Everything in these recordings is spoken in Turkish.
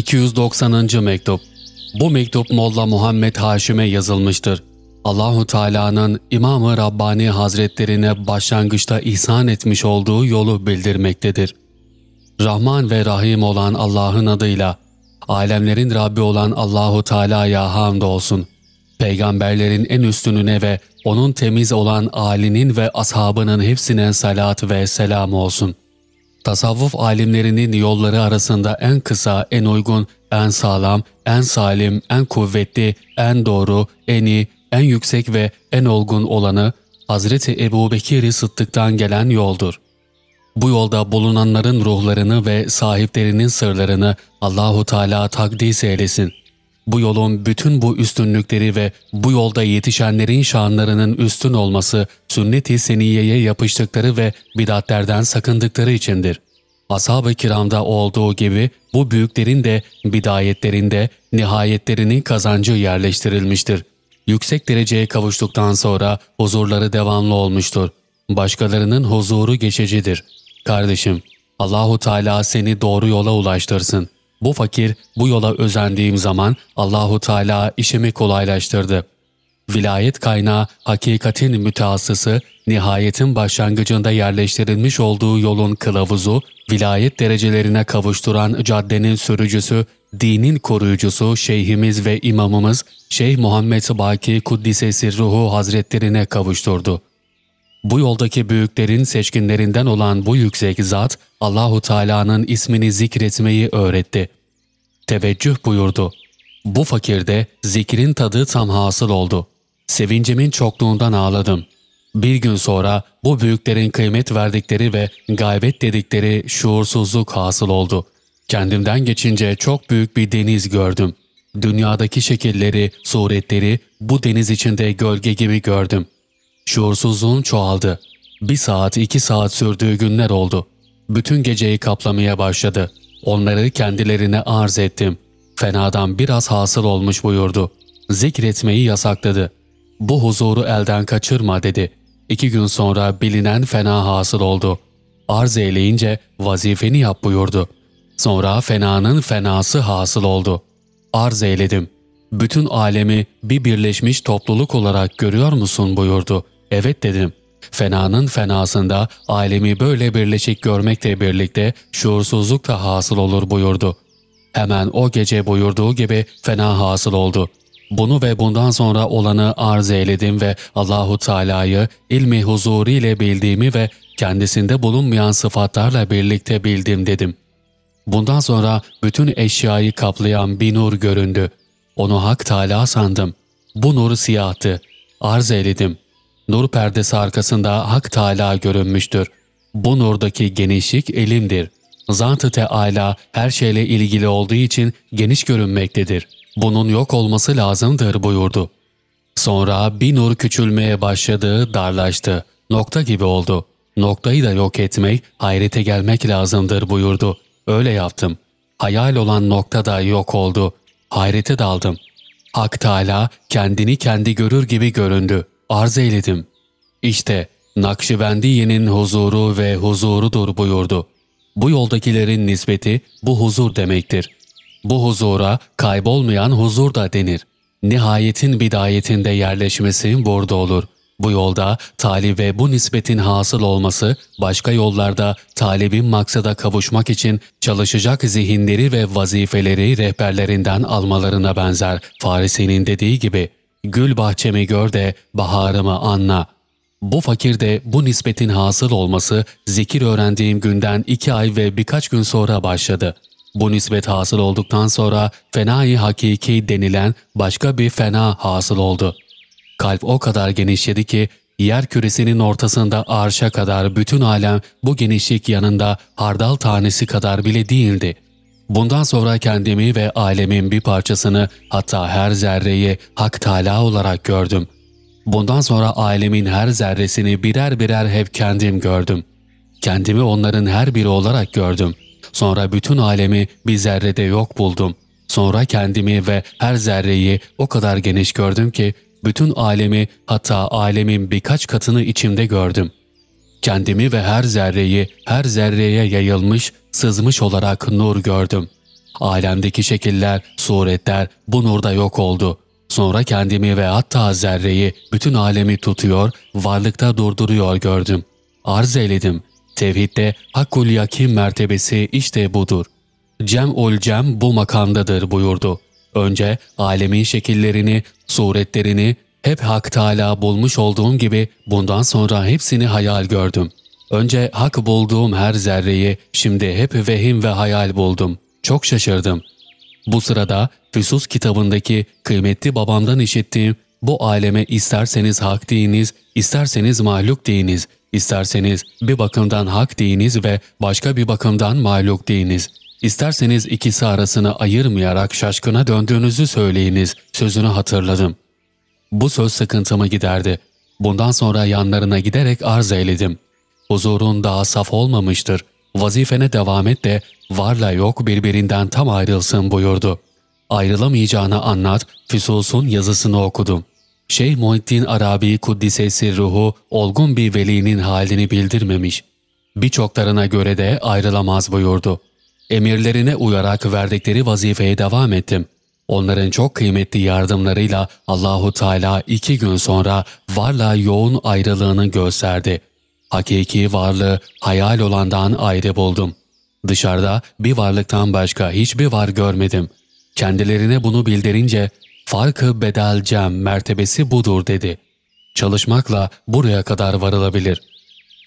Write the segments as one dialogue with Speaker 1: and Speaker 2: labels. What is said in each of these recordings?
Speaker 1: 290. Mektup Bu mektup Molla Muhammed Haşim'e yazılmıştır. Allahu Teala'nın İmam-ı Rabbani Hazretlerine başlangıçta ihsan etmiş olduğu yolu bildirmektedir. Rahman ve Rahim olan Allah'ın adıyla, alemlerin Rabbi olan Allahu Teala'ya hamdolsun. Peygamberlerin en üstününe ve onun temiz olan âlinin ve ashabının hepsine salat ve selam olsun. Tasavvuf alimlerinin yolları arasında en kısa, en uygun, en sağlam, en salim, en kuvvetli, en doğru, en iyi, en yüksek ve en olgun olanı Hazreti Ebu Bekir Sıddık'tan gelen yoldur. Bu yolda bulunanların ruhlarını ve sahiplerinin sırlarını Allahu Teala takdis eylesin. Bu yolun bütün bu üstünlükleri ve bu yolda yetişenlerin şanlarının üstün olması sünnet-i seniyeye yapıştıkları ve bidatlerden sakındıkları içindir. Ashab-ı kiramda olduğu gibi bu büyüklerin de bidayetlerinde nihayetlerinin kazancı yerleştirilmiştir. Yüksek dereceye kavuştuktan sonra huzurları devamlı olmuştur. Başkalarının huzuru geçicidir. Kardeşim, Allahu Teala seni doğru yola ulaştırsın. Bu fakir bu yola özendiğim zaman Allahu Teala işimi kolaylaştırdı. Vilayet kaynağı hakikatin müteassısı, nihayetin başlangıcında yerleştirilmiş olduğu yolun kılavuzu, vilayet derecelerine kavuşturan caddenin sürücüsü, dinin koruyucusu şeyhimiz ve imamımız Şeyh Muhammed Baki Kuddisesi Ruhu Hazretlerine kavuşturdu. Bu yoldaki büyüklerin seçkinlerinden olan bu yüksek zat Allahu Teala'nın ismini zikretmeyi öğretti. Teveccüh buyurdu. Bu fakirde zikrin tadı tam hasıl oldu. Sevincimin çokluğundan ağladım. Bir gün sonra bu büyüklerin kıymet verdikleri ve gaybet dedikleri şuursuzluk hasıl oldu. Kendimden geçince çok büyük bir deniz gördüm. Dünyadaki şekilleri, suretleri bu deniz içinde gölge gibi gördüm. Şuursuzluğum çoğaldı. Bir saat iki saat sürdüğü günler oldu. Bütün geceyi kaplamaya başladı. Onları kendilerine arz ettim. Fenadan biraz hasıl olmuş buyurdu. Zikretmeyi yasakladı. Bu huzuru elden kaçırma dedi. İki gün sonra bilinen fena hasıl oldu. Arz eyleyince vazifeni yap buyurdu. Sonra fenanın fenası hasıl oldu. Arz eyledim. Bütün alemi bir birleşmiş topluluk olarak görüyor musun buyurdu. Evet dedim. Fenanın fenasında alemi böyle birleşik görmekle birlikte şuursuzluk da hasıl olur buyurdu. Hemen o gece buyurduğu gibi fena hasıl oldu. Bunu ve bundan sonra olanı arz eyledim ve Allahu Teala'yı ilmi huzuru ile bildiğimi ve kendisinde bulunmayan sıfatlarla birlikte bildim dedim. Bundan sonra bütün eşyayı kaplayan bir nur göründü. Onu Hak Teala sandım. Bu nur siyahtı. Arz eyledim. Nur perdesi arkasında Hak Teala görünmüştür. Bu nurdaki genişlik elimdir. Zat-ı Teala her şeyle ilgili olduğu için geniş görünmektedir. Bunun yok olması lazımdır buyurdu. Sonra bir nur küçülmeye başladı, darlaştı. Nokta gibi oldu. Noktayı da yok etmek, hayrete gelmek lazımdır buyurdu. Öyle yaptım. Hayal olan nokta da yok oldu. Hayrete daldım. Hak Teala kendini kendi görür gibi göründü. Arz eyledim. İşte Nakşibendiye'nin huzuru ve huzurudur buyurdu. Bu yoldakilerin nispeti bu huzur demektir. Bu huzura kaybolmayan huzur da denir. Nihayetin bidayetinde yerleşmesi burada olur. Bu yolda talibe bu nispetin hasıl olması, başka yollarda talibin maksada kavuşmak için çalışacak zihinleri ve vazifeleri rehberlerinden almalarına benzer Farisi'nin dediği gibi, gül bahçemi gör de baharımı anla. Bu fakirde bu nispetin hasıl olması zikir öğrendiğim günden iki ay ve birkaç gün sonra başladı.'' Bu nispet hasıl olduktan sonra fenayı hakiki denilen başka bir fena hasıl oldu. Kalp o kadar genişledi ki yer küresinin ortasında arşa kadar bütün alem bu genişlik yanında hardal tanesi kadar bile değildi. Bundan sonra kendimi ve alemin bir parçasını hatta her zerreyi Hak Teala olarak gördüm. Bundan sonra alemin her zerresini birer birer hep kendim gördüm. Kendimi onların her biri olarak gördüm.'' Sonra bütün alemi bir zerrede yok buldum. Sonra kendimi ve her zerreyi o kadar geniş gördüm ki bütün alemi hatta alemin birkaç katını içimde gördüm. Kendimi ve her zerreyi her zerreye yayılmış, sızmış olarak nur gördüm. alemdeki şekiller, suretler bu nurda yok oldu. Sonra kendimi ve hatta zerreyi, bütün alemi tutuyor, varlıkta durduruyor gördüm. Arz eyledim. Tevhidde hakkul yakin mertebesi işte budur. Cem ol cem bu makamdadır buyurdu. Önce alemin şekillerini, suretlerini hep Hak Teala bulmuş olduğum gibi bundan sonra hepsini hayal gördüm. Önce hak bulduğum her zerreyi şimdi hep vehim ve hayal buldum. Çok şaşırdım. Bu sırada Füsus kitabındaki kıymetli babamdan işittiğim bu aleme isterseniz hak deyiniz, isterseniz mahluk deyiniz, isterseniz bir bakımdan hak deyiniz ve başka bir bakımdan mahluk deyiniz. İsterseniz ikisi arasını ayırmayarak şaşkına döndüğünüzü söyleyiniz sözünü hatırladım. Bu söz sıkıntımı giderdi. Bundan sonra yanlarına giderek arz eyledim. Huzurun daha saf olmamıştır. Vazifene devam et de varla yok birbirinden tam ayrılsın buyurdu. Ayrılamayacağını anlat, Füsus'un yazısını okudum. Şeyh Muhittin Arabi Kuddisesi ruhu olgun bir velinin halini bildirmemiş. Birçoklarına göre de ayrılamaz buyurdu. Emirlerine uyarak verdikleri vazifeye devam ettim. Onların çok kıymetli yardımlarıyla Allahu Teala iki gün sonra varla yoğun ayrılığını gösterdi. Hakiki varlığı hayal olandan ayrı buldum. Dışarıda bir varlıktan başka hiçbir var görmedim. Kendilerine bunu bildirince farkı bedelcem mertebesi budur dedi. Çalışmakla buraya kadar varılabilir.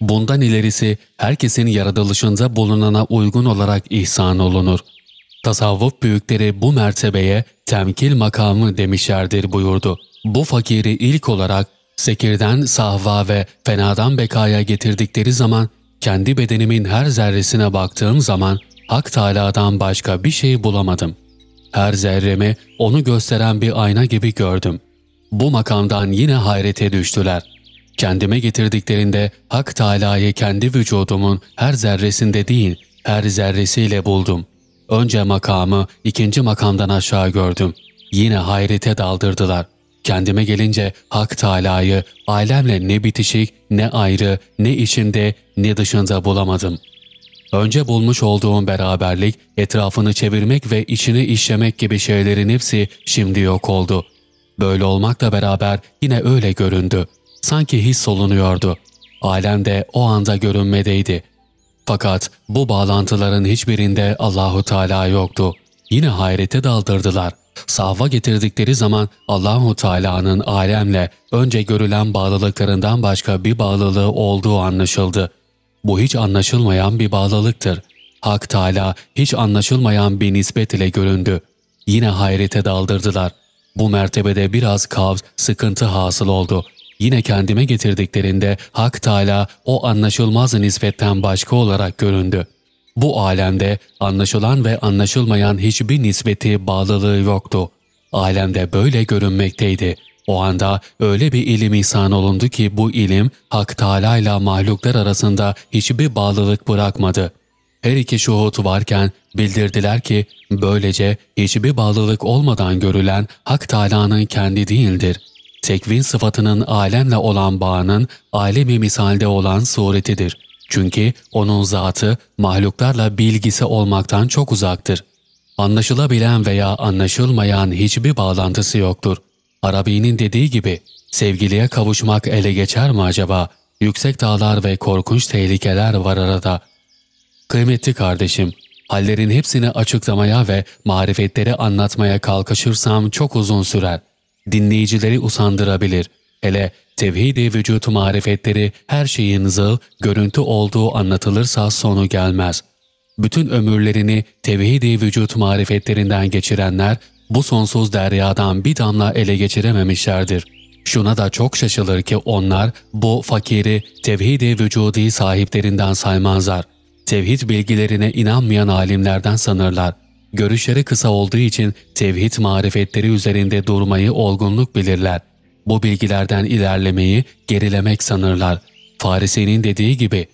Speaker 1: Bundan ilerisi herkesin yaratılışında bulunana uygun olarak ihsan olunur. Tasavvuf büyükleri bu mertebeye temkil makamı demişlerdir buyurdu. Bu fakiri ilk olarak sekirden sahva ve fenadan bekaya getirdikleri zaman kendi bedenimin her zerresine baktığım zaman Hak Teâlâ'dan başka bir şey bulamadım. Her zerremi onu gösteren bir ayna gibi gördüm. Bu makamdan yine hayrete düştüler. Kendime getirdiklerinde Hak Teâlâ'yı kendi vücudumun her zerresinde değil, her zerresiyle buldum. Önce makamı ikinci makamdan aşağı gördüm. Yine hayrete daldırdılar. Kendime gelince Hak Teâlâ'yı alemle ne bitişik, ne ayrı, ne içinde, ne dışında bulamadım. Önce bulmuş olduğum beraberlik, etrafını çevirmek ve içini işlemek gibi şeylerin hepsi şimdi yok oldu. Böyle olmakla beraber yine öyle göründü. Sanki his solunuyordu. Alem de o anda görünmedeydi. Fakat bu bağlantıların hiçbirinde Allahu Teala yoktu. Yine hayrete daldırdılar. Sahva getirdikleri zaman Allahu Teala'nın alemle önce görülen bağlılıklarından başka bir bağlılığı olduğu anlaşıldı. Bu hiç anlaşılmayan bir bağlılıktır. Hak Teala hiç anlaşılmayan bir nispet ile göründü. Yine hayrete daldırdılar. Bu mertebede biraz kavz, sıkıntı hasıl oldu. Yine kendime getirdiklerinde Hak Teala o anlaşılmaz nispetten başka olarak göründü. Bu alemde anlaşılan ve anlaşılmayan hiçbir nispeti bağlılığı yoktu. Alemde böyle görünmekteydi. O anda öyle bir ilim ihsan olundu ki bu ilim Hak Teâlâ ile mahluklar arasında hiçbir bağlılık bırakmadı. Her iki şuhut varken bildirdiler ki böylece hiçbir bağlılık olmadan görülen Hak Teâlâ'nın kendi değildir. Tekvin sıfatının alemle olan bağının alemi misalde olan suretidir. Çünkü onun zatı mahluklarla bilgisi olmaktan çok uzaktır. Anlaşılabilen veya anlaşılmayan hiçbir bağlantısı yoktur. Arabi'nin dediği gibi sevgiliye kavuşmak ele geçer mi acaba? Yüksek dağlar ve korkunç tehlikeler var arada. Kıymetli kardeşim, hallerin hepsini açıklamaya ve marifetleri anlatmaya kalkışırsam çok uzun sürer. Dinleyicileri usandırabilir. Hele tevhid-i vücut marifetleri her şeyin zıl, görüntü olduğu anlatılırsa sonu gelmez. Bütün ömürlerini tevhid-i vücut marifetlerinden geçirenler bu sonsuz deryadan bir damla ele geçirememişlerdir. Şuna da çok şaşılır ki onlar bu fakiri tevhid-i vücudi sahiplerinden saymazlar. Tevhid bilgilerine inanmayan alimlerden sanırlar. Görüşleri kısa olduğu için tevhid marifetleri üzerinde durmayı olgunluk bilirler. Bu bilgilerden ilerlemeyi gerilemek sanırlar. Farisi'nin dediği gibi,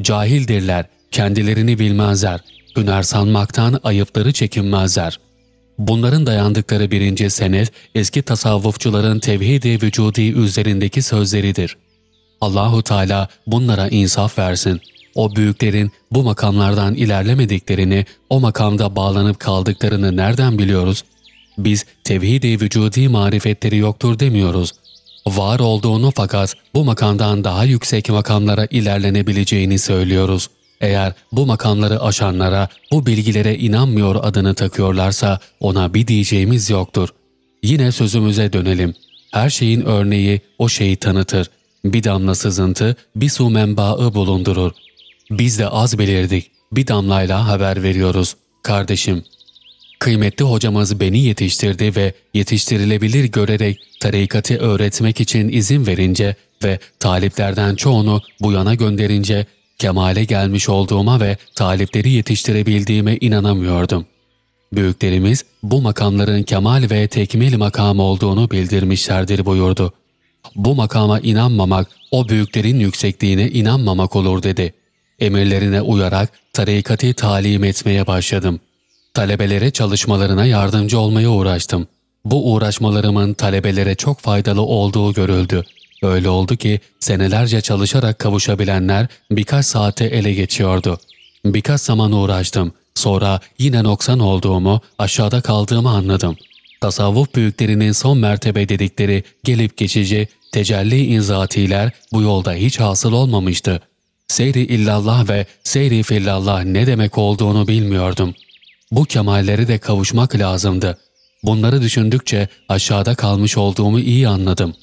Speaker 1: cahildirler, kendilerini bilmezler, hüner sanmaktan ayıpları çekinmezler. Bunların dayandıkları birinci senet eski tasavvufçuların tevhid-i vücudi üzerindeki sözleridir. Allahu Teala bunlara insaf versin. O büyüklerin bu makamlardan ilerlemediklerini, o makamda bağlanıp kaldıklarını nereden biliyoruz? Biz tevhid-i vücudi marifetleri yoktur demiyoruz. Var olduğunu fakat bu makamdan daha yüksek makamlara ilerlenebileceğini söylüyoruz. Eğer bu makamları aşanlara, bu bilgilere inanmıyor adını takıyorlarsa ona bir diyeceğimiz yoktur. Yine sözümüze dönelim. Her şeyin örneği o şeyi tanıtır. Bir damla sızıntı bir su menbaı bulundurur. Biz de az belirdik. Bir damlayla haber veriyoruz. Kardeşim, kıymetli hocamız beni yetiştirdi ve yetiştirilebilir görerek tarikatı öğretmek için izin verince ve taliplerden çoğunu bu yana gönderince kemale gelmiş olduğuma ve talipleri yetiştirebildiğime inanamıyordum. Büyüklerimiz bu makamların kemal ve tekmil makam olduğunu bildirmişlerdir buyurdu. Bu makama inanmamak, o büyüklerin yüksekliğine inanmamak olur dedi. Emirlerine uyarak tarikatı talim etmeye başladım. Talebelere çalışmalarına yardımcı olmaya uğraştım. Bu uğraşmalarımın talebelere çok faydalı olduğu görüldü. Öyle oldu ki senelerce çalışarak kavuşabilenler birkaç saate ele geçiyordu. Birkaç zaman uğraştım. Sonra yine noksan olduğumu, aşağıda kaldığımı anladım. Tasavvuf büyüklerinin son mertebe dedikleri gelip geçici, tecelli inzatiler bu yolda hiç hasıl olmamıştı. Seyri illallah ve seyri fillallah ne demek olduğunu bilmiyordum. Bu kemalleri de kavuşmak lazımdı. Bunları düşündükçe aşağıda kalmış olduğumu iyi anladım.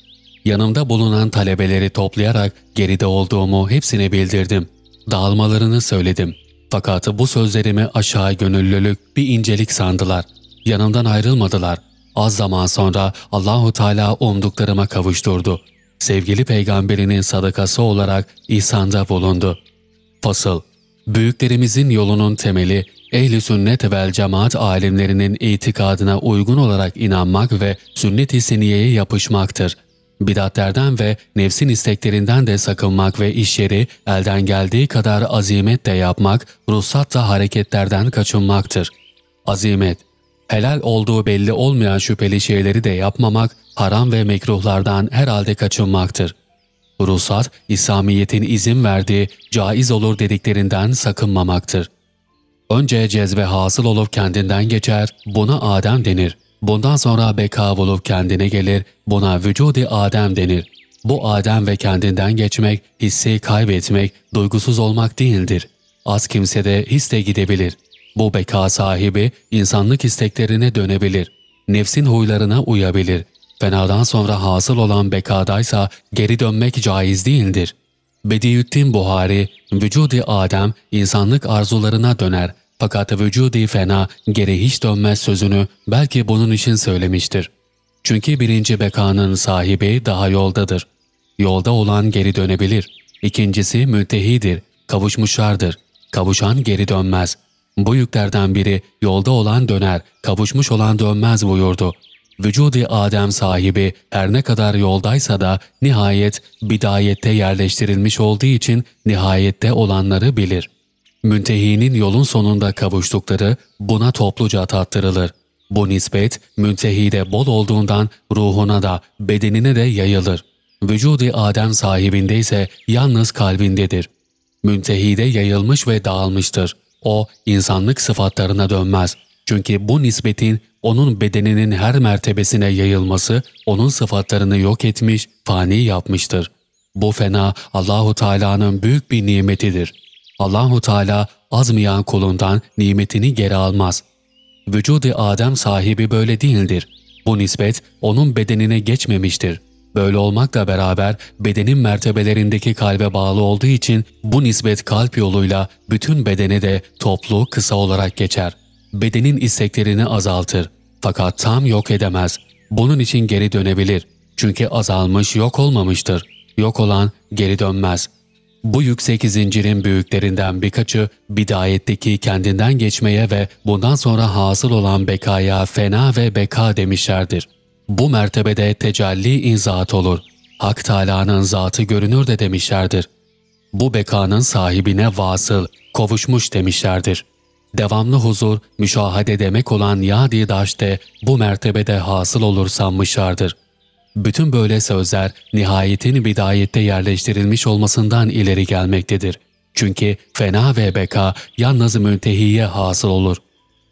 Speaker 1: Yanımda bulunan talebeleri toplayarak geride olduğumu hepsine bildirdim. Dağılmalarını söyledim. Fakat bu sözlerimi aşağı gönüllülük bir incelik sandılar. Yanımdan ayrılmadılar. Az zaman sonra Allahu Teala umduklarıma kavuşturdu. Sevgili peygamberinin sadakası olarak ihsanda bulundu. Fasıl Büyüklerimizin yolunun temeli ehli sünnet vel cemaat alimlerinin itikadına uygun olarak inanmak ve sünnet-i seniyeye yapışmaktır. Bidatlerden ve nefsin isteklerinden de sakınmak ve işleri elden geldiği kadar azimetle yapmak, ruhsatla hareketlerden kaçınmaktır. Azimet, helal olduğu belli olmayan şüpheli şeyleri de yapmamak, haram ve mekruhlardan herhalde kaçınmaktır. Ruhsat, İslamiyet'in izin verdiği caiz olur dediklerinden sakınmamaktır. Önce cezbe hasıl olup kendinden geçer, buna Adem denir. Bundan sonra beka bulup kendine gelir, buna vücudi Adem denir. Bu Adem ve kendinden geçmek, hissi kaybetmek, duygusuz olmak değildir. Az kimse de his de gidebilir. Bu beka sahibi insanlık isteklerine dönebilir. Nefsin huylarına uyabilir. Fenadan sonra hasıl olan bekadaysa geri dönmek caiz değildir. Bediüddin Buhari, vücudi Adem insanlık arzularına döner fakat vücudi fena geri hiç dönmez sözünü belki bunun için söylemiştir. Çünkü birinci bekanın sahibi daha yoldadır. Yolda olan geri dönebilir. İkincisi mültehidir, kavuşmuşlardır. Kavuşan geri dönmez. Bu yüklerden biri yolda olan döner, kavuşmuş olan dönmez buyurdu. Vücudi Adem sahibi her ne kadar yoldaysa da nihayet bidayette yerleştirilmiş olduğu için nihayette olanları bilir. Müntehinin yolun sonunda kavuştukları buna topluca tattırılır. Bu nispet müntehide bol olduğundan ruhuna da bedenine de yayılır. Vücudi Adem sahibinde ise yalnız kalbindedir. Müntehide yayılmış ve dağılmıştır. O insanlık sıfatlarına dönmez. Çünkü bu nispetin onun bedeninin her mertebesine yayılması onun sıfatlarını yok etmiş, fani yapmıştır. Bu fena Allahu Teala'nın büyük bir nimetidir. Allahu Teala azmayan kulundan nimetini geri almaz. Vücudu Adem sahibi böyle değildir. Bu nispet onun bedenine geçmemiştir. Böyle olmakla beraber bedenin mertebelerindeki kalbe bağlı olduğu için bu nispet kalp yoluyla bütün bedene de toplu kısa olarak geçer. Bedenin isteklerini azaltır. Fakat tam yok edemez. Bunun için geri dönebilir. Çünkü azalmış yok olmamıştır. Yok olan geri dönmez. Bu yüksek zincirin büyüklerinden birkaçı bidayetteki kendinden geçmeye ve bundan sonra hasıl olan bekaya fena ve beka demişlerdir. Bu mertebede tecelli inzat olur. Hak Teâlâ'nın zatı görünür de demişlerdir. Bu bekanın sahibine vasıl, kovuşmuş demişlerdir. Devamlı huzur, müşahede demek olan yadi daşte bu mertebede hasıl olur sanmışlardır. Bütün böyle sözler nihayetin bidayette yerleştirilmiş olmasından ileri gelmektedir. Çünkü fena ve beka yalnız müntehiye hasıl olur.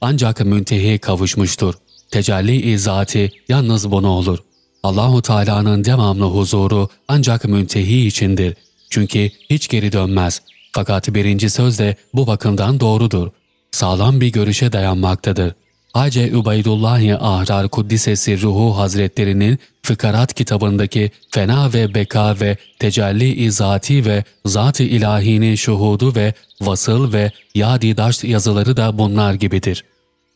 Speaker 1: Ancak müntehi kavuşmuştur. Tecelli izati yalnız buna olur. Allahu Teala'nın devamlı huzuru ancak müntehi içindir. Çünkü hiç geri dönmez. Fakat birinci söz de bu bakımdan doğrudur. Sağlam bir görüşe dayanmaktadır. Hace Übeydullahi Ahrar Kuddisesi Ruhu Hazretlerinin Fıkarat kitabındaki fena ve beka ve tecelli izati ve zat-ı ilahinin şuhudu ve vasıl ve yadi daşt yazıları da bunlar gibidir.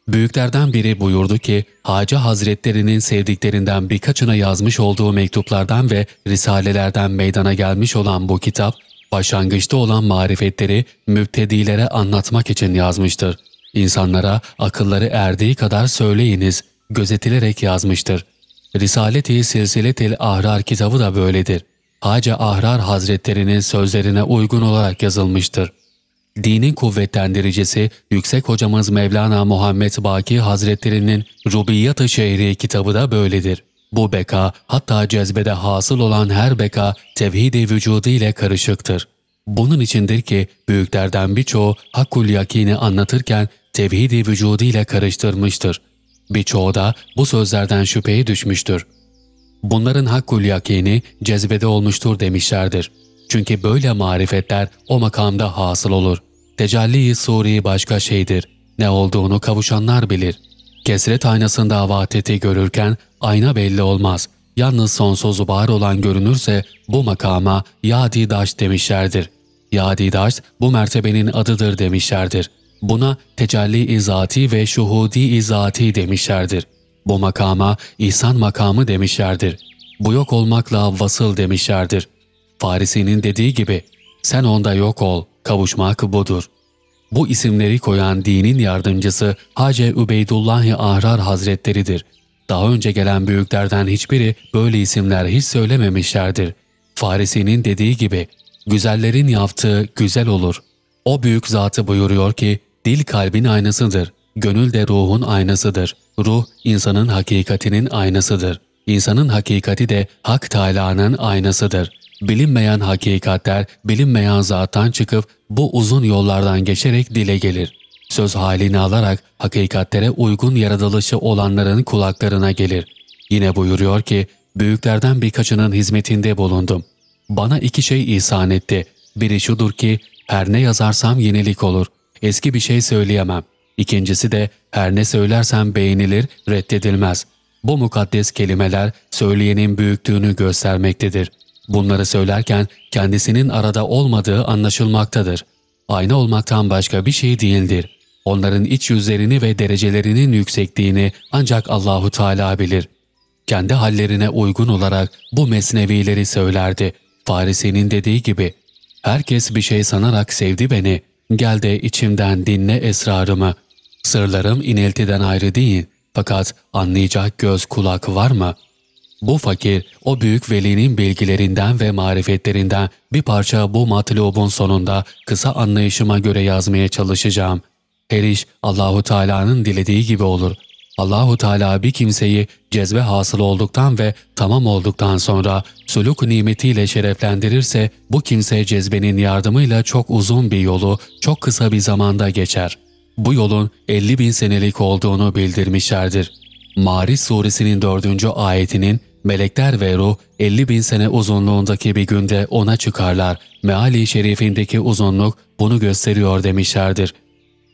Speaker 1: Büyüklerden biri buyurdu ki, Hacı Hazretlerinin sevdiklerinden birkaçına yazmış olduğu mektuplardan ve risalelerden meydana gelmiş olan bu kitap, başlangıçta olan marifetleri müptedilere anlatmak için yazmıştır. İnsanlara akılları erdiği kadar söyleyiniz, gözetilerek yazmıştır. Risalet-i Silsilet-i Ahrar kitabı da böyledir. Hacı Ahrar Hazretlerinin sözlerine uygun olarak yazılmıştır. Dinin kuvvetlendiricisi Yüksek Hocamız Mevlana Muhammed Baki Hazretlerinin Rubiyat-ı Şehri kitabı da böyledir. Bu beka hatta cezbede hasıl olan her beka tevhid-i vücudu ile karışıktır. Bunun içindir ki büyüklerden birçoğu Hakkul Yakini anlatırken tevhid-i vücudu ile karıştırmıştır. Birçoğu da bu sözlerden şüpheye düşmüştür. Bunların Hakkul Yakini cezbede olmuştur demişlerdir. Çünkü böyle marifetler o makamda hasıl olur. Tecelli-i Suri başka şeydir. Ne olduğunu kavuşanlar bilir. Kesret aynasında vahdeti görürken ayna belli olmaz. Yalnız sonsuz var olan görünürse bu makama Yadi Daş demişlerdir. Yadi Daş bu mertebenin adıdır demişlerdir. Buna tecelli izati ve şuhudi izati demişlerdir. Bu makama ihsan makamı demişlerdir. Bu yok olmakla vasıl demişlerdir. Farisi'nin dediği gibi sen onda yok ol, kavuşmak budur. Bu isimleri koyan dinin yardımcısı Hace Übeydullahi Ahrar Hazretleridir. Daha önce gelen büyüklerden hiçbiri böyle isimler hiç söylememişlerdir. Farisi'nin dediği gibi, güzellerin yaptığı güzel olur. O büyük zatı buyuruyor ki, dil kalbin aynasıdır, gönül de ruhun aynasıdır. Ruh, insanın hakikatinin aynasıdır. İnsanın hakikati de Hak Teâlâ'nın aynasıdır. Bilinmeyen hakikatler, bilinmeyen zattan çıkıp bu uzun yollardan geçerek dile gelir. Söz halini alarak hakikatlere uygun yaratılışı olanların kulaklarına gelir. Yine buyuruyor ki, büyüklerden birkaçının hizmetinde bulundum. Bana iki şey ihsan etti. Biri şudur ki, her ne yazarsam yenilik olur. Eski bir şey söyleyemem. İkincisi de her ne söylersem beğenilir, reddedilmez. Bu mukaddes kelimeler söyleyenin büyüklüğünü göstermektedir. Bunları söylerken kendisinin arada olmadığı anlaşılmaktadır. Ayna olmaktan başka bir şey değildir. Onların iç yüzlerini ve derecelerinin yüksekliğini ancak Allahu Teala bilir. Kendi hallerine uygun olarak bu mesnevileri söylerdi. Farisi'nin dediği gibi, herkes bir şey sanarak sevdi beni, gel de içimden dinle esrarımı. Sırlarım ineltiden ayrı değil, fakat anlayacak göz kulak var mı? Bu fakir, o büyük velinin bilgilerinden ve marifetlerinden bir parça bu matlubun sonunda kısa anlayışıma göre yazmaya çalışacağım.'' Her iş Allahu Teala'nın dilediği gibi olur. Allahu Teala bir kimseyi cezbe hasıl olduktan ve tamam olduktan sonra suluk nimetiyle şereflendirirse bu kimse cezbenin yardımıyla çok uzun bir yolu çok kısa bir zamanda geçer. Bu yolun 50 bin senelik olduğunu bildirmişlerdir. Maris suresinin dördüncü ayetinin melekler ve ruh 50 bin sene uzunluğundaki bir günde ona çıkarlar. Meali şerifindeki uzunluk bunu gösteriyor demişlerdir.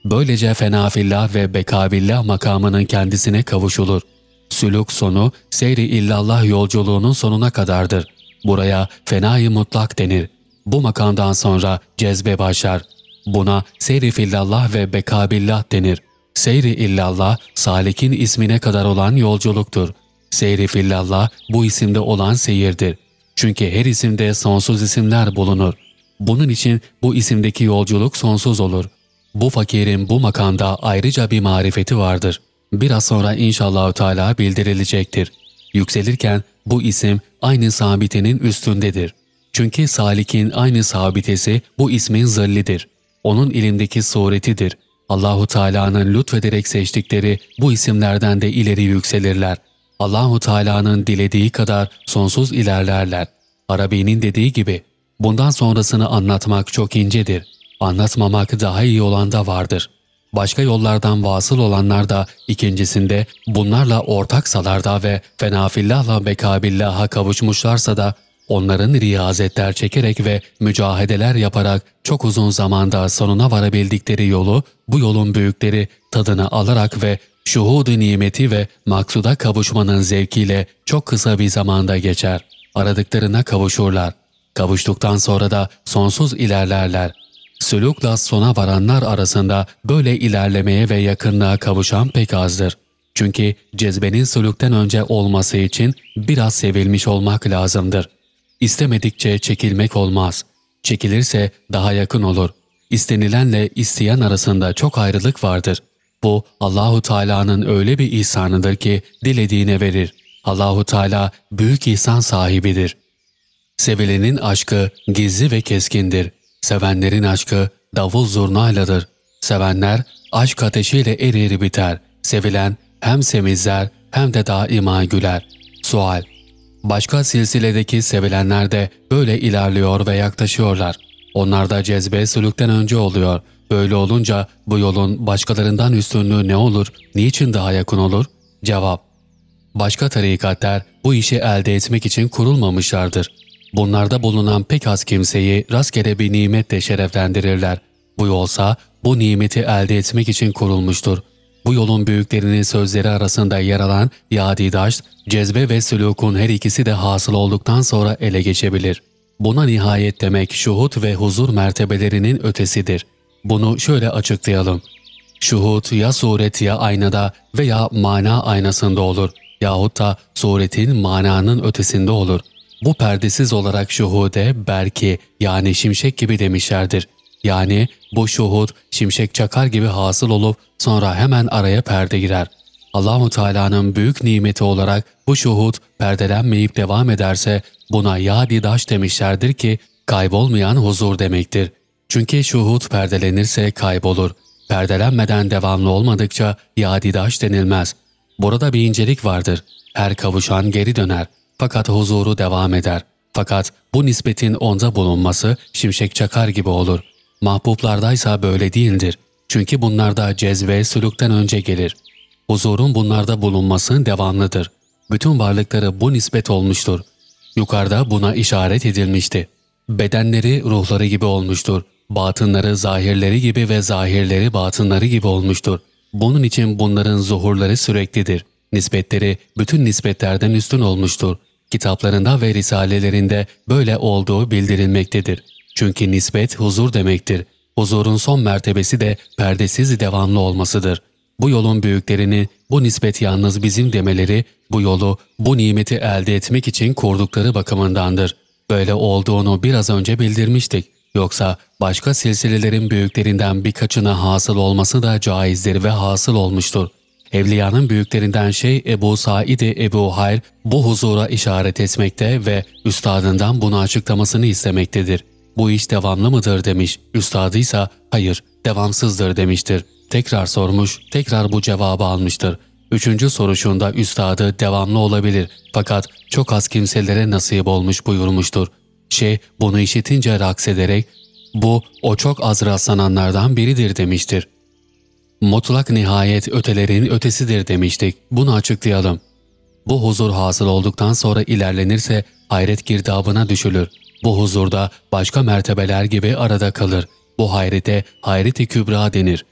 Speaker 1: Böylece fenafillah ve bekabillah makamının kendisine kavuşulur. Sülük sonu seyri illallah yolculuğunun sonuna kadardır. Buraya fenayı mutlak denir. Bu makamdan sonra cezbe başlar. Buna seyri fillallah ve bekabillah denir. Seyri illallah salikin ismine kadar olan yolculuktur. Seyri fillallah bu isimde olan seyirdir. Çünkü her isimde sonsuz isimler bulunur. Bunun için bu isimdeki yolculuk sonsuz olur.'' Bu fakirin bu makamda ayrıca bir marifeti vardır. Biraz sonra inşallah Teala bildirilecektir. Yükselirken bu isim aynı sabitenin üstündedir. Çünkü salikin aynı sabitesi bu ismin zillidir. Onun ilindeki suretidir. Allahu Teala'nın lütfederek seçtikleri bu isimlerden de ileri yükselirler. Allahu Teala'nın dilediği kadar sonsuz ilerlerler. Arabi'nin dediği gibi bundan sonrasını anlatmak çok incedir. anlatmamak daha iyi olan da vardır. Başka yollardan vasıl olanlar da ikincisinde bunlarla ortaksalar ve fenafillahla bekabillaha kavuşmuşlarsa da onların riyazetler çekerek ve mücahedeler yaparak çok uzun zamanda sonuna varabildikleri yolu bu yolun büyükleri tadını alarak ve şuhud nimeti ve maksuda kavuşmanın zevkiyle çok kısa bir zamanda geçer. Aradıklarına kavuşurlar. Kavuştuktan sonra da sonsuz ilerlerler. Sülükla sona varanlar arasında böyle ilerlemeye ve yakınlığa kavuşan pek azdır. Çünkü cezbenin sülükten önce olması için biraz sevilmiş olmak lazımdır. İstemedikçe çekilmek olmaz. Çekilirse daha yakın olur. İstenilenle isteyen arasında çok ayrılık vardır. Bu Allahu Teala'nın öyle bir ihsanıdır ki dilediğine verir. Allahu Teala büyük ihsan sahibidir. Sevilenin aşkı gizli ve keskindir. Sevenlerin aşkı davul zurnayladır. Sevenler aşk ateşiyle erir biter. Sevilen hem semizler hem de daima güler. Sual Başka silsiledeki sevilenler de böyle ilerliyor ve yaklaşıyorlar. Onlarda cezbe sülükten önce oluyor. Böyle olunca bu yolun başkalarından üstünlüğü ne olur, niçin daha yakın olur? Cevap Başka tarikatlar bu işi elde etmek için kurulmamışlardır. Bunlarda bulunan pek az kimseyi rastgele bir nimetle şereflendirirler. Bu yolsa bu nimeti elde etmek için kurulmuştur. Bu yolun büyüklerinin sözleri arasında yer alan yadidaş, cezbe ve sülukun her ikisi de hasıl olduktan sonra ele geçebilir. Buna nihayet demek şuhut ve huzur mertebelerinin ötesidir. Bunu şöyle açıklayalım. Şuhut ya suret ya aynada veya mana aynasında olur yahut da suretin mananın ötesinde olur. Bu perdesiz olarak şuhude berki yani şimşek gibi demişlerdir. Yani bu şuhud şimşek çakar gibi hasıl olup sonra hemen araya perde girer. Allahu Teala'nın büyük nimeti olarak bu şuhud perdelenmeyip devam ederse buna yadidaş demişlerdir ki kaybolmayan huzur demektir. Çünkü şuhud perdelenirse kaybolur. Perdelenmeden devamlı olmadıkça yadidaş denilmez. Burada bir incelik vardır. Her kavuşan geri döner. Fakat huzuru devam eder. Fakat bu nispetin onda bulunması şimşek çakar gibi olur. Mahbublardaysa böyle değildir. Çünkü bunlarda cezve sülükten önce gelir. Huzurun bunlarda bulunması devamlıdır. Bütün varlıkları bu nispet olmuştur. Yukarıda buna işaret edilmişti. Bedenleri ruhları gibi olmuştur. Batınları zahirleri gibi ve zahirleri batınları gibi olmuştur. Bunun için bunların zuhurları süreklidir. Nispetleri bütün nispetlerden üstün olmuştur. Kitaplarında ve risalelerinde böyle olduğu bildirilmektedir. Çünkü nispet huzur demektir. Huzurun son mertebesi de perdesiz devamlı olmasıdır. Bu yolun büyüklerini bu nispet yalnız bizim demeleri bu yolu, bu nimeti elde etmek için kurdukları bakımındandır. Böyle olduğunu biraz önce bildirmiştik. Yoksa başka silsilelerin büyüklerinden birkaçına hasıl olması da caizdir ve hasıl olmuştur. Evliyanın büyüklerinden şey Ebu Said Ebu Hayr bu huzura işaret etmekte ve üstadından bunu açıklamasını istemektedir. Bu iş devamlı mıdır demiş, üstadıysa hayır devamsızdır demiştir. Tekrar sormuş, tekrar bu cevabı almıştır. Üçüncü soruşunda üstadı devamlı olabilir fakat çok az kimselere nasip olmuş buyurmuştur. Şey bunu işitince raks ederek bu o çok az rastlananlardan biridir demiştir. Mutlak nihayet ötelerin ötesidir demiştik. Bunu açıklayalım. Bu huzur hasıl olduktan sonra ilerlenirse hayret girdabına düşülür. Bu huzurda başka mertebeler gibi arada kalır. Bu hayrete hayret-i kübra denir.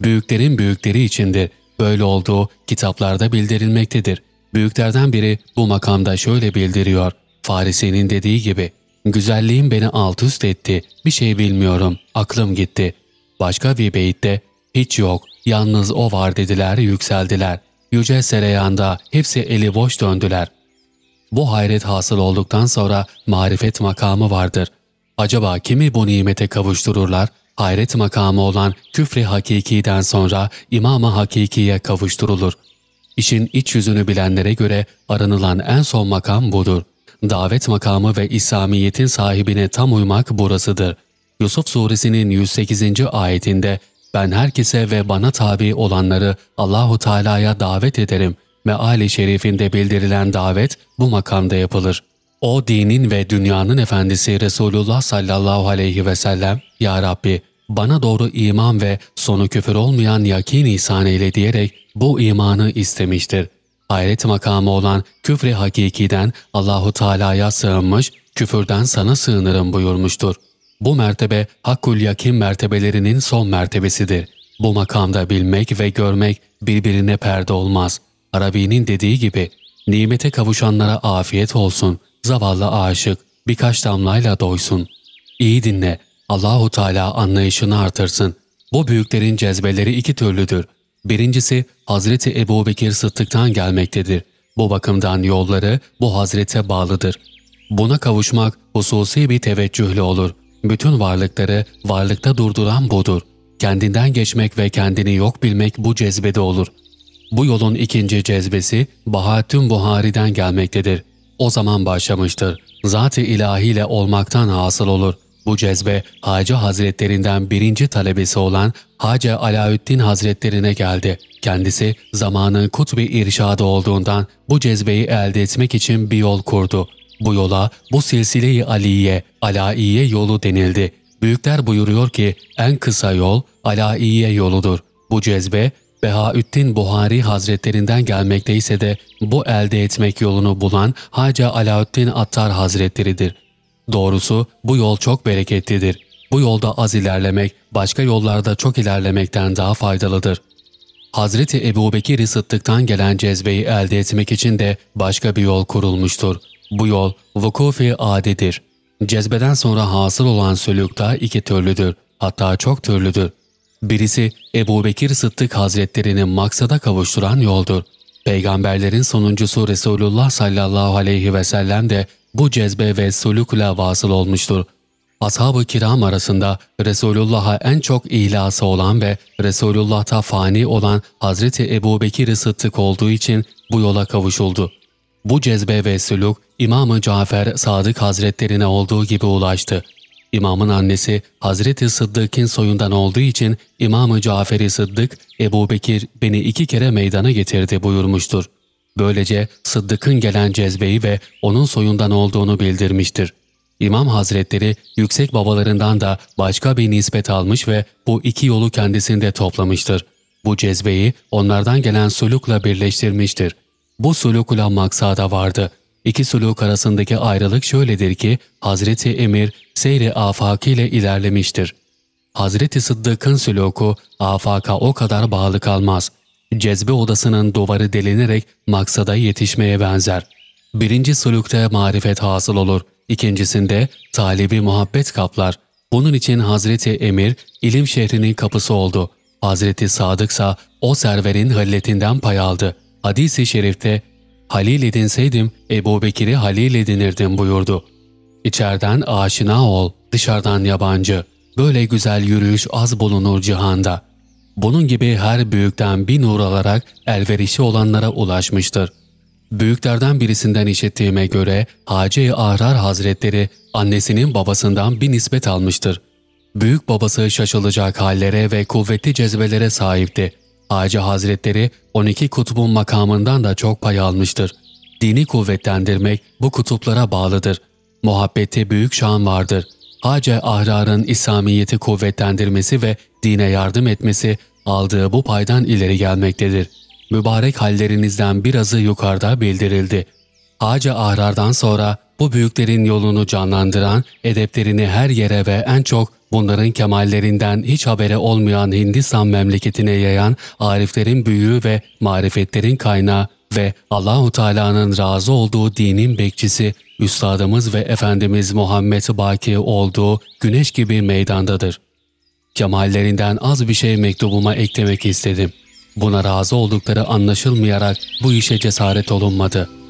Speaker 1: Büyüklerin büyükleri içindir. Böyle olduğu kitaplarda bildirilmektedir. Büyüklerden biri bu makamda şöyle bildiriyor. Farisi'nin dediği gibi, Güzelliğim beni alt üst etti, bir şey bilmiyorum, aklım gitti. Başka bir beyitte, hiç yok, yalnız o var dediler, yükseldiler. Yüce sereyanda hepsi eli boş döndüler. Bu hayret hasıl olduktan sonra marifet makamı vardır. Acaba kimi bu nimete kavuştururlar? Hayret makamı olan küfri hakikiden sonra imam-ı hakikiye kavuşturulur. İşin iç yüzünü bilenlere göre aranılan en son makam budur. Davet makamı ve İslamiyet'in sahibine tam uymak burasıdır. Yusuf suresinin 108. ayetinde ben herkese ve bana tabi olanları Allahu Teala'ya davet ederim. Meali şerifinde bildirilen davet bu makamda yapılır. O dinin ve dünyanın efendisi Resulullah sallallahu aleyhi ve sellem, Ya Rabbi bana doğru iman ve sonu küfür olmayan yakin ihsan eyle diyerek bu imanı istemiştir. Hayret makamı olan küfre hakikiden Allahu Teala'ya sığınmış, küfürden sana sığınırım buyurmuştur. Bu mertebe hakkul yakin mertebelerinin son mertebesidir. Bu makamda bilmek ve görmek birbirine perde olmaz. Arabi'nin dediği gibi, nimete kavuşanlara afiyet olsun, zavallı aşık birkaç damlayla doysun. İyi dinle, Allahu Teala anlayışını artırsın. Bu büyüklerin cezbeleri iki türlüdür. Birincisi Hazreti Ebu Bekir Sıddık'tan gelmektedir. Bu bakımdan yolları bu Hazrete bağlıdır. Buna kavuşmak hususi bir teveccühle olur. Bütün varlıkları varlıkta durduran budur. Kendinden geçmek ve kendini yok bilmek bu cezbede olur. Bu yolun ikinci cezbesi Bahattin Buhari'den gelmektedir. O zaman başlamıştır. Zat-ı ilahiyle olmaktan hasıl olur. Bu cezbe Hacı Hazretlerinden birinci talebesi olan Hacı Alaüddin Hazretlerine geldi. Kendisi zamanın kutbi irşadı olduğundan bu cezbeyi elde etmek için bir yol kurdu. Bu yola bu silsile-i Aliye, Alaiye yolu denildi. Büyükler buyuruyor ki en kısa yol Alaiye yoludur. Bu cezbe Behaüddin Buhari Hazretlerinden gelmekteyse de bu elde etmek yolunu bulan Hacı Alaüddin Attar Hazretleridir. Doğrusu bu yol çok bereketlidir. Bu yolda az ilerlemek başka yollarda çok ilerlemekten daha faydalıdır. Hazreti Ebu Bekir Sıddık'tan gelen cezbeyi elde etmek için de başka bir yol kurulmuştur. Bu yol vukufi adidir. Cezbeden sonra hasıl olan sülükta iki türlüdür, hatta çok türlüdür. Birisi Ebu Bekir Sıddık Hazretlerini maksada kavuşturan yoldur. Peygamberlerin sonuncusu Resulullah sallallahu aleyhi ve sellem de bu cezbe ve sulukla vasıl olmuştur. Ashab-ı kiram arasında Resulullah'a en çok ihlası olan ve Resulullah'ta fani olan Hazreti Ebu Bekir Sıddık olduğu için bu yola kavuşuldu. Bu cezbe ve suluk İmam-ı Cafer Sadık Hazretlerine olduğu gibi ulaştı. İmamın annesi Hazreti Sıddık'ın soyundan olduğu için İmam-ı Cafer-i Sıddık, Ebu Bekir beni iki kere meydana getirdi buyurmuştur. Böylece Sıddık'ın gelen cezbeyi ve onun soyundan olduğunu bildirmiştir. İmam Hazretleri yüksek babalarından da başka bir nispet almış ve bu iki yolu kendisinde toplamıştır. Bu cezbeyi onlardan gelen sulukla birleştirmiştir. Bu sulukla maksada vardı. İki suluk arasındaki ayrılık şöyledir ki Hazreti Emir seyri afaki ile ilerlemiştir. Hazreti Sıddık'ın suluku afaka o kadar bağlı kalmaz. Cezbe odasının duvarı delinerek maksada yetişmeye benzer. Birinci sulukta marifet hasıl olur. İkincisinde talibi muhabbet kaplar. Bunun için Hazreti Emir ilim şehrinin kapısı oldu. Hazreti Sadıksa o serverin halletinden pay aldı. Hadis-i şerifte Halil edinseydim Ebu Bekir'i Halil edinirdim buyurdu. İçeriden aşina ol, dışarıdan yabancı. Böyle güzel yürüyüş az bulunur cihanda. Bunun gibi her büyükten bir nur alarak elverişi olanlara ulaşmıştır. Büyüklerden birisinden işittiğime göre Hacı Ahrar Hazretleri annesinin babasından bir nispet almıştır. Büyük babası şaşılacak hallere ve kuvvetli cezbelere sahipti. Hacı Hazretleri 12 kutbun makamından da çok pay almıştır. Dini kuvvetlendirmek bu kutuplara bağlıdır. Muhabbette büyük şan vardır. Hacı Ahrar'ın İslamiyet'i kuvvetlendirmesi ve dine yardım etmesi aldığı bu paydan ileri gelmektedir. Mübarek hallerinizden birazı yukarıda bildirildi. Hacı Ahrar'dan sonra bu büyüklerin yolunu canlandıran, edeplerini her yere ve en çok bunların kemallerinden hiç habere olmayan Hindistan memleketine yayan ariflerin büyüğü ve marifetlerin kaynağı ve Allahu Teala'nın razı olduğu dinin bekçisi Üstadımız ve Efendimiz Muhammed Baki olduğu güneş gibi meydandadır. Kemallerinden az bir şey mektubuma eklemek istedim. Buna razı oldukları anlaşılmayarak bu işe cesaret olunmadı.''